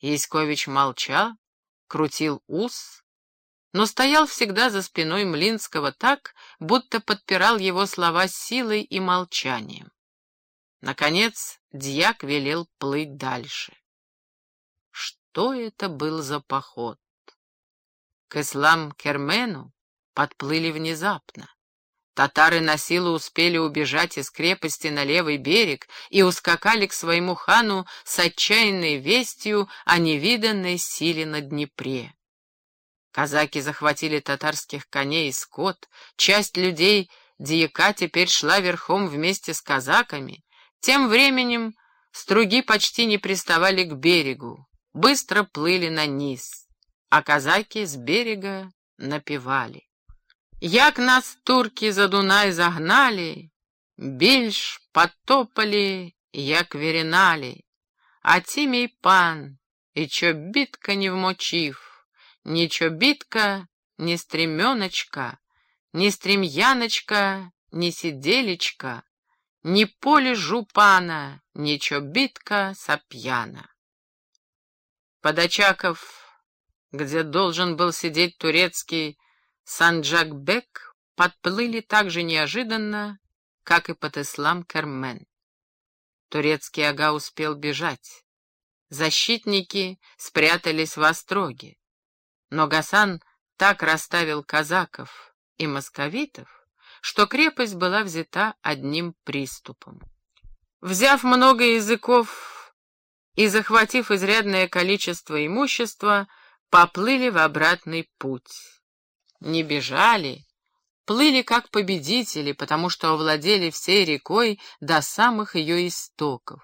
Яськович молчал, крутил ус, но стоял всегда за спиной Млинского так, будто подпирал его слова силой и молчанием. Наконец дьяк велел плыть дальше. Что это был за поход? К ислам-кермену подплыли внезапно. Татары на силу успели убежать из крепости на левый берег и ускакали к своему хану с отчаянной вестью о невиданной силе на Днепре. Казаки захватили татарских коней и скот, часть людей дьяка теперь шла верхом вместе с казаками. Тем временем струги почти не приставали к берегу, быстро плыли на низ, а казаки с берега напевали. Як нас турки за Дунай загнали, більш потопали, як віріналі, а ті мій пан, і чобітка не вмочив, ні чобітка, ні стремёночка, ні стрем'яночка, ні сиделечка, ні поле жупана, ні чобітка сапьяна. Подочаков, где должен был сидеть турецкий Санджакбек подплыли так же неожиданно, как и под ислам Кермен. Турецкий ага успел бежать. Защитники спрятались в остроге. Но Гасан так расставил казаков и московитов, что крепость была взята одним приступом. Взяв много языков и захватив изрядное количество имущества, поплыли в обратный путь не бежали, плыли как победители, потому что овладели всей рекой до самых ее истоков.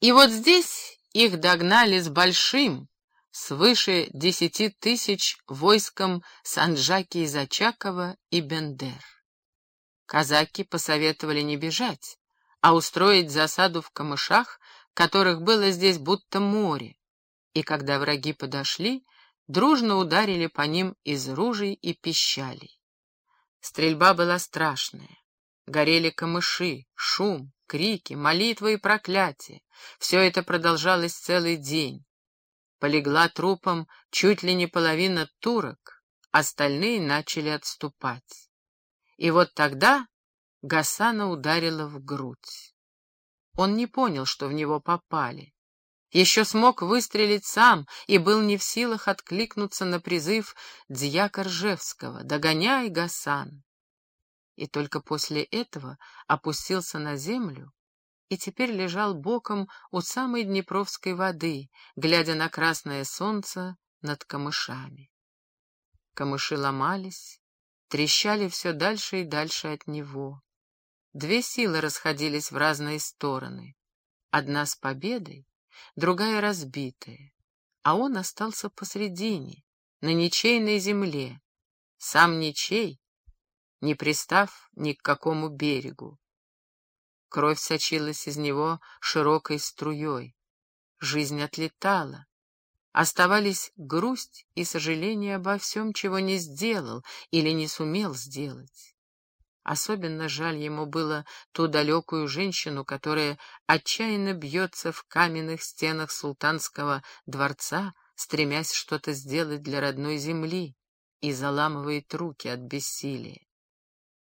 И вот здесь их догнали с большим, свыше десяти тысяч войском Санджаки из Очакова и Бендер. Казаки посоветовали не бежать, а устроить засаду в камышах, которых было здесь будто море. И когда враги подошли, дружно ударили по ним из ружей и пищалей. Стрельба была страшная. Горели камыши, шум, крики, молитвы и проклятия. Все это продолжалось целый день. Полегла трупом чуть ли не половина турок, остальные начали отступать. И вот тогда Гасана ударила в грудь. Он не понял, что в него попали еще смог выстрелить сам и был не в силах откликнуться на призыв дьяка Ржевского «Догоняй, Гасан!» И только после этого опустился на землю и теперь лежал боком у самой Днепровской воды, глядя на красное солнце над камышами. Камыши ломались, трещали все дальше и дальше от него. Две силы расходились в разные стороны. Одна с победой, другая разбитая, а он остался посредине, на ничейной земле, сам ничей, не пристав ни к какому берегу. Кровь сочилась из него широкой струей, жизнь отлетала, оставались грусть и сожаление обо всем, чего не сделал или не сумел сделать. Особенно жаль ему было ту далекую женщину, которая отчаянно бьется в каменных стенах султанского дворца, стремясь что-то сделать для родной земли, и заламывает руки от бессилия.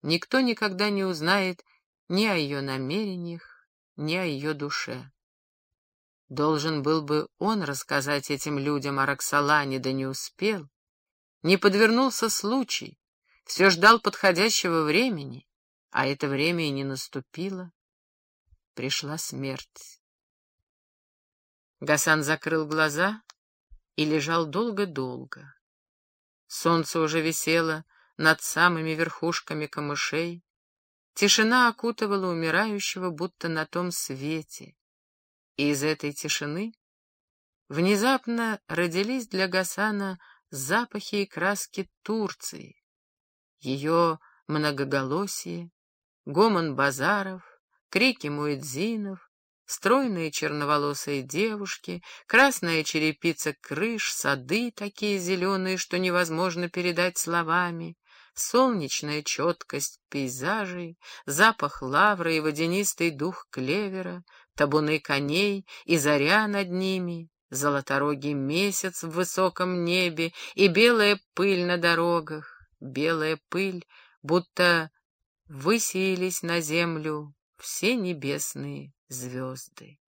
Никто никогда не узнает ни о ее намерениях, ни о ее душе. Должен был бы он рассказать этим людям о Роксолане, да не успел. Не подвернулся случай, все ждал подходящего времени, а это время и не наступило. Пришла смерть. Гасан закрыл глаза и лежал долго-долго. Солнце уже висело над самыми верхушками камышей. Тишина окутывала умирающего, будто на том свете. И из этой тишины внезапно родились для Гасана запахи и краски Турции, ее многоголосие, гомон базаров, крики муэдзинов, стройные черноволосые девушки, красная черепица крыш, сады такие зеленые, что невозможно передать словами, солнечная четкость пейзажей, запах лавры и водянистый дух клевера, табуны коней и заря над ними, золоторогий месяц в высоком небе и белая пыль на дорогах, белая пыль, будто высеялись на землю все небесные звезды.